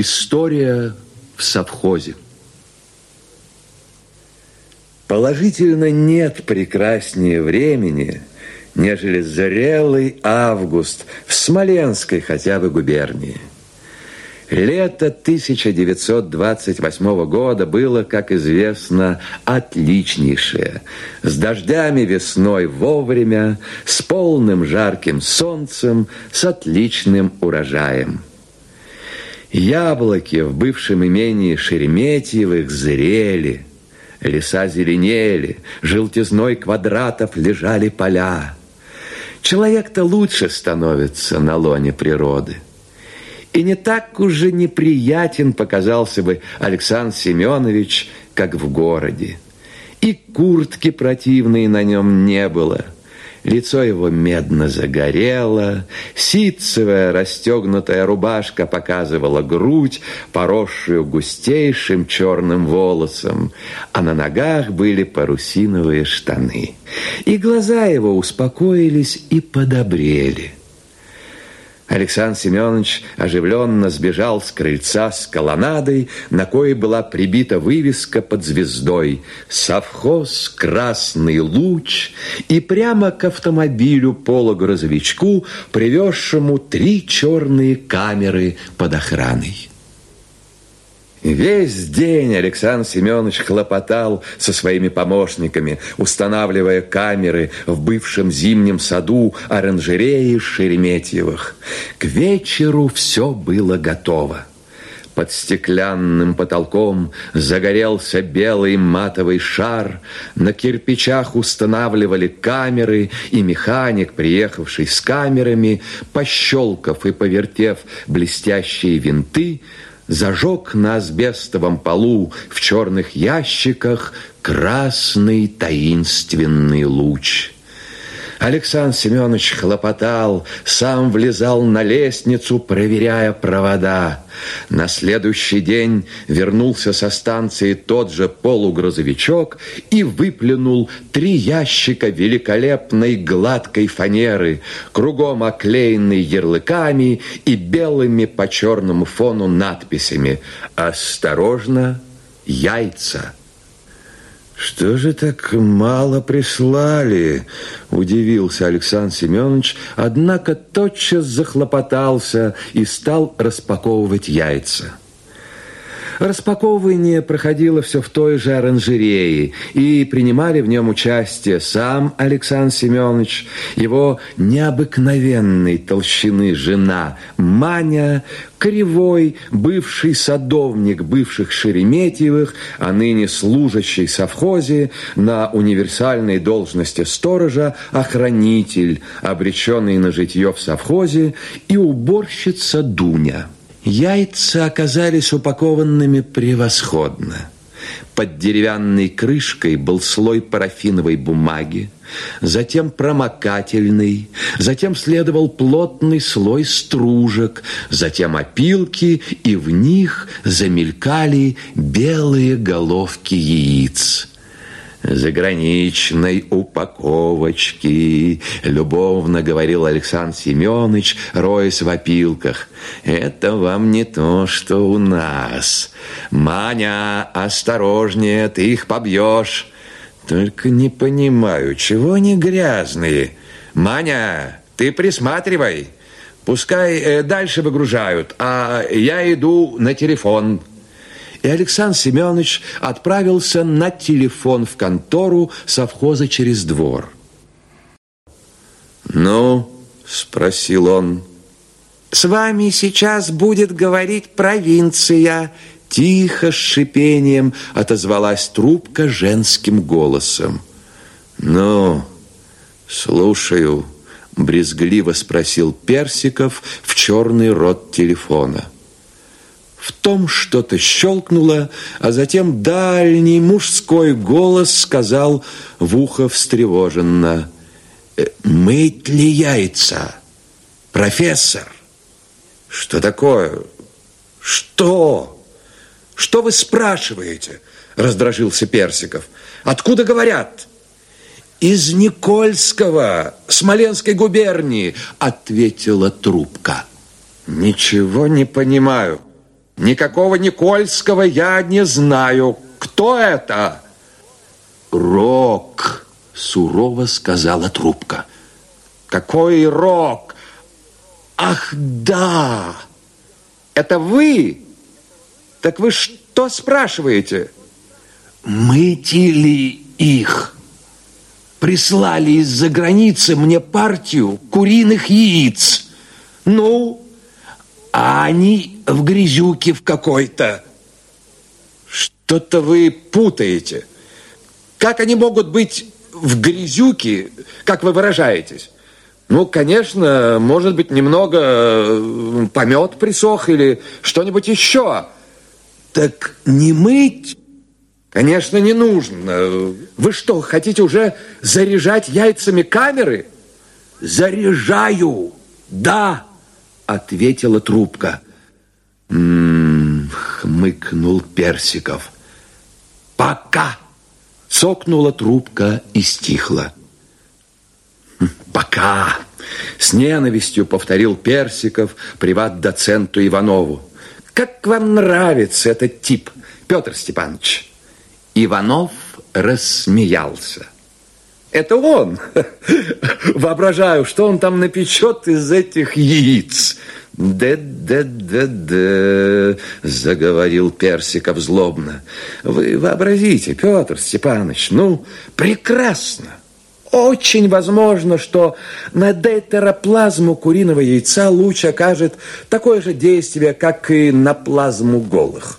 История в совхозе. Положительно нет прекраснее времени, нежели зрелый август в Смоленской хотя бы губернии. Лето 1928 года было, как известно, отличнейшее. С дождями весной вовремя, с полным жарким солнцем, с отличным урожаем. Яблоки в бывшем имении Шереметьевых зрели, леса зеленели, желтизной квадратов лежали поля. Человек-то лучше становится на лоне природы. И не так уже неприятен показался бы Александр Семенович, как в городе. И куртки противной на нем не было – Лицо его медно загорело, ситцевая расстегнутая рубашка показывала грудь, поросшую густейшим черным волосом, а на ногах были парусиновые штаны. И глаза его успокоились и подобрели. Александр Семенович оживленно сбежал с крыльца с колоннадой, на коей была прибита вывеска под звездой «Совхоз Красный Луч» и прямо к автомобилю полугрузовичку, привезшему три черные камеры под охраной. Весь день Александр Семенович хлопотал со своими помощниками, устанавливая камеры в бывшем зимнем саду оранжереи Шереметьевых. К вечеру все было готово. Под стеклянным потолком загорелся белый матовый шар, на кирпичах устанавливали камеры, и механик, приехавший с камерами, пощелкав и повертев блестящие винты, зажег на асбестовом полу в черных ящиках красный таинственный луч. Александр Семенович хлопотал, сам влезал на лестницу, проверяя провода. На следующий день вернулся со станции тот же полугрузовичок и выплюнул три ящика великолепной гладкой фанеры, кругом оклеенной ярлыками и белыми по черному фону надписями «Осторожно, яйца». «Что же так мало прислали?» – удивился Александр Семенович, однако тотчас захлопотался и стал распаковывать яйца. Распаковывание проходило все в той же оранжерее, и принимали в нем участие сам Александр Семенович, его необыкновенной толщины жена Маня, кривой бывший садовник бывших Шереметьевых, а ныне служащий совхозе на универсальной должности сторожа, охранитель, обреченный на житье в совхозе, и уборщица Дуня. Яйца оказались упакованными превосходно. Под деревянной крышкой был слой парафиновой бумаги, затем промокательный, затем следовал плотный слой стружек, затем опилки, и в них замелькали белые головки яиц заграничной упаковочки, любовно говорил Александр Семенович, роясь в опилках. Это вам не то, что у нас. Маня, осторожнее, ты их побьешь. Только не понимаю, чего они грязные? Маня, ты присматривай. Пускай э, дальше выгружают, а я иду на телефон и Александр Семенович отправился на телефон в контору совхоза через двор. «Ну?» – спросил он. «С вами сейчас будет говорить провинция», – тихо, с шипением отозвалась трубка женским голосом. «Ну, слушаю», – брезгливо спросил Персиков в черный рот телефона. В том что-то щелкнуло, а затем дальний мужской голос сказал в ухо встревоженно. «Э, «Мыть ли яйца? Профессор?» «Что такое? Что? Что вы спрашиваете?» Раздражился Персиков. «Откуда говорят?» «Из Никольского, Смоленской губернии», ответила трубка. «Ничего не понимаю». Никакого Никольского я не знаю. Кто это? Рок, сурово сказала трубка. Какой рок? Ах, да! Это вы? Так вы что спрашиваете? Мыти ли их? Прислали из-за границы мне партию куриных яиц. Ну, а они в грязюке в какой-то. Что-то вы путаете. Как они могут быть в грязюке, как вы выражаетесь? Ну, конечно, может быть, немного э, помет присох или что-нибудь еще. Так не мыть? Конечно, не нужно. Вы что, хотите уже заряжать яйцами камеры? Заряжаю, да, ответила трубка. М-м, хмыкнул Персиков. Пока. Цокнула трубка и стихла. «Пока!» С ненавистью повторил Персиков приват-доценту Иванову. «Как вам нравится этот тип, Петр Степанович?» Иванов рассмеялся. Это он. Воображаю, что он там напечет из этих яиц. «Да-да-да-да», заговорил Персиков злобно. «Вы вообразите, Петр Степанович, ну, прекрасно. Очень возможно, что на дейтероплазму куриного яйца луч окажет такое же действие, как и на плазму голых.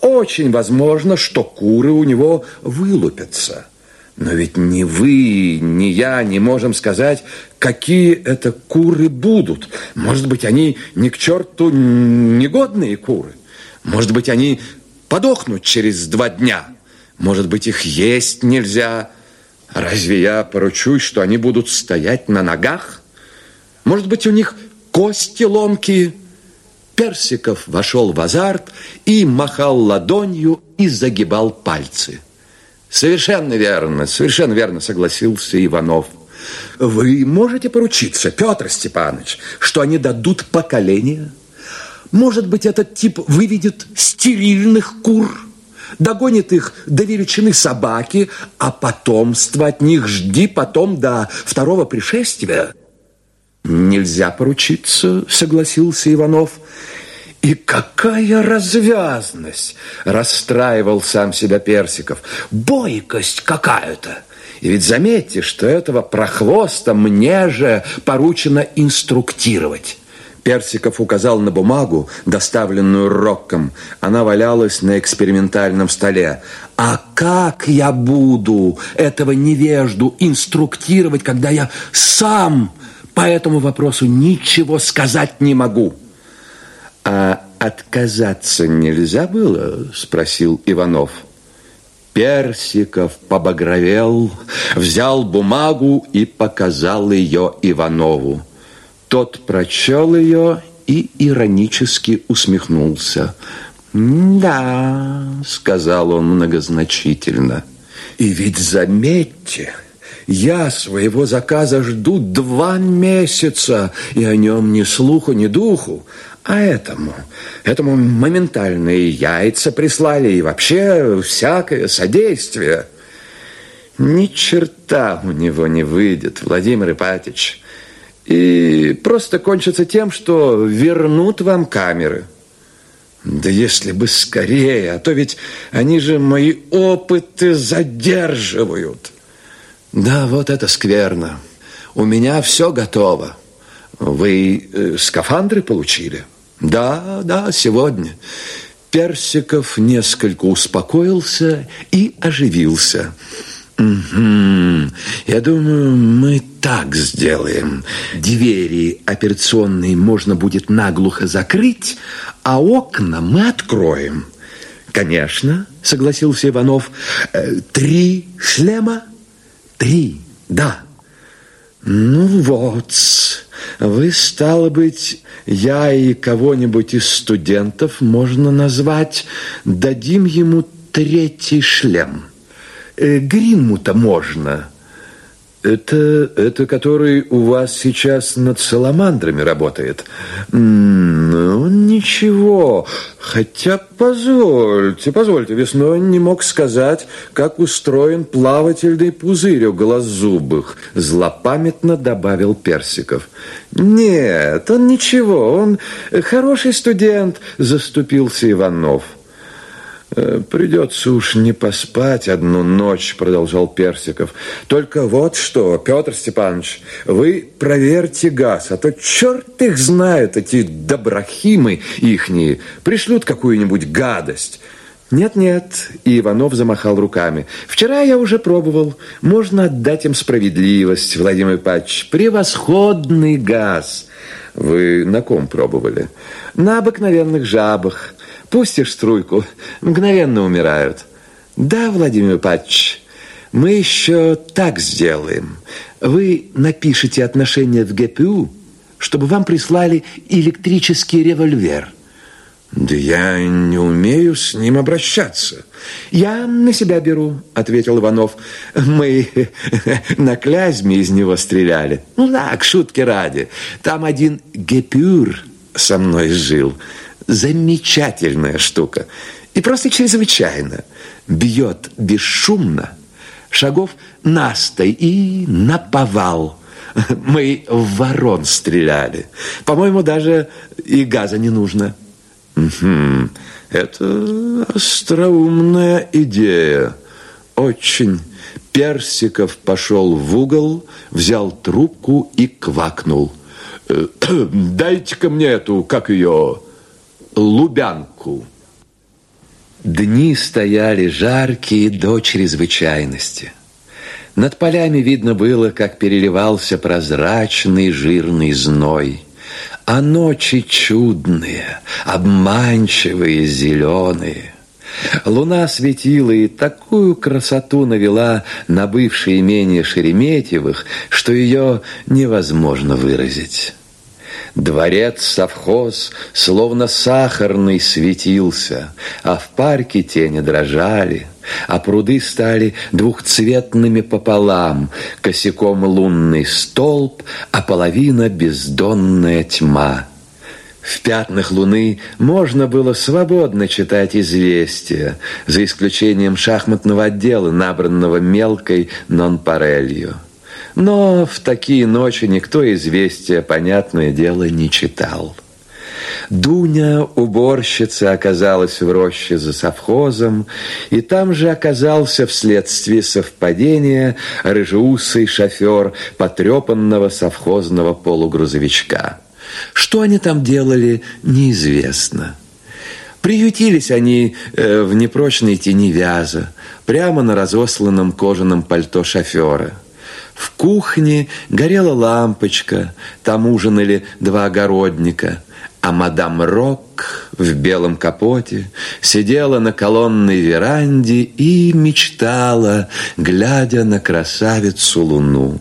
Очень возможно, что куры у него вылупятся. Но ведь ни вы, ни я не можем сказать, какие это куры будут. Может быть, они ни к черту негодные куры. Может быть, они подохнут через два дня. Может быть, их есть нельзя. Разве я поручусь, что они будут стоять на ногах? Может быть, у них кости ломкие? Персиков вошел в азарт и махал ладонью и загибал пальцы. Совершенно верно, совершенно верно согласился Иванов. Вы можете поручиться, Петр Степанович, что они дадут поколение? Может быть, этот тип выведет стерильных кур, догонит их до величины собаки, а потомство от них жди потом до второго пришествия? Нельзя поручиться, согласился Иванов. И какая развязность! Расстраивал сам себя Персиков. Бойкость какая-то. И ведь заметьте, что этого прохвоста мне же поручено инструктировать. Персиков указал на бумагу, доставленную Рокком. Она валялась на экспериментальном столе. А как я буду этого невежду инструктировать, когда я сам по этому вопросу ничего сказать не могу? «А отказаться нельзя было?» – спросил Иванов. Персиков побагровел, взял бумагу и показал ее Иванову. Тот прочел ее и иронически усмехнулся. «Да», — сказал он многозначительно. «И ведь заметьте, я своего заказа жду два месяца, и о нем ни слуху, ни духу. А этому, этому моментальные яйца прислали и вообще всякое содействие. Ни черта у него не выйдет, Владимир Ипатич. И просто кончится тем, что вернут вам камеры. Да если бы скорее, а то ведь они же мои опыты задерживают. Да, вот это скверно. У меня все готово. Вы э, скафандры получили? Да, да, сегодня. Персиков несколько успокоился и оживился. Угу. Я думаю, мы так сделаем. Двери операционные можно будет наглухо закрыть, а окна мы откроем. Конечно, согласился Иванов. Э, три шлема? Три, да. Ну вот, вы, стало быть, я и кого-нибудь из студентов можно назвать, дадим ему третий шлем. Э, Гримму-то можно. Это, это который у вас сейчас над саламандрами работает? Ну, ничего. Хотя, позвольте, позвольте, весной не мог сказать, как устроен плавательный пузырь у глаззубых. Злопамятно добавил Персиков. Нет, он ничего, он хороший студент, заступился Иванов. Э, «Придется уж не поспать одну ночь», — продолжал Персиков. «Только вот что, Петр Степанович, вы проверьте газ, а то черт их знает, эти доброхимы ихние, пришлют какую-нибудь гадость». «Нет-нет», — и Иванов замахал руками. «Вчера я уже пробовал. Можно отдать им справедливость, Владимир Павлович. Превосходный газ». «Вы на ком пробовали?» «На обыкновенных жабах». Пустишь струйку, мгновенно умирают. Да, Владимир Павлович, мы еще так сделаем. Вы напишите отношение в ГПУ, чтобы вам прислали электрический револьвер. Да я не умею с ним обращаться. Я на себя беру, ответил Иванов. Мы на Клязьме из него стреляли. Ну да, к шутке ради. Там один гепюр со мной жил. Замечательная штука. И просто чрезвычайно. Бьет бесшумно, шагов настой и наповал. Мы в ворон стреляли. По-моему, даже и газа не нужно. Угу. Это остроумная идея. Очень. Персиков пошел в угол, взял трубку и квакнул. «Э, «Дайте-ка мне эту, как ее, Лубянку. Дни стояли жаркие до чрезвычайности. Над полями видно было, как переливался прозрачный жирный зной, а ночи чудные, обманчивые, зеленые. Луна светила и такую красоту навела на бывшее имение Шереметьевых, что ее невозможно выразить. Дворец-совхоз словно сахарный светился, А в парке тени дрожали, А пруды стали двухцветными пополам, Косяком лунный столб, а половина бездонная тьма. В пятнах луны можно было свободно читать известия, за исключением шахматного отдела, набранного мелкой нонпарелью. Но в такие ночи никто известия, понятное дело, не читал. Дуня, уборщица, оказалась в роще за совхозом, и там же оказался вследствие совпадения рыжеусый шофер потрепанного совхозного полугрузовичка. Что они там делали, неизвестно. Приютились они э, в непрочной тени вяза, прямо на разосланном кожаном пальто шофера – в кухне горела лампочка, там ужинали два огородника, а мадам Рок в белом капоте сидела на колонной веранде и мечтала, глядя на красавицу луну.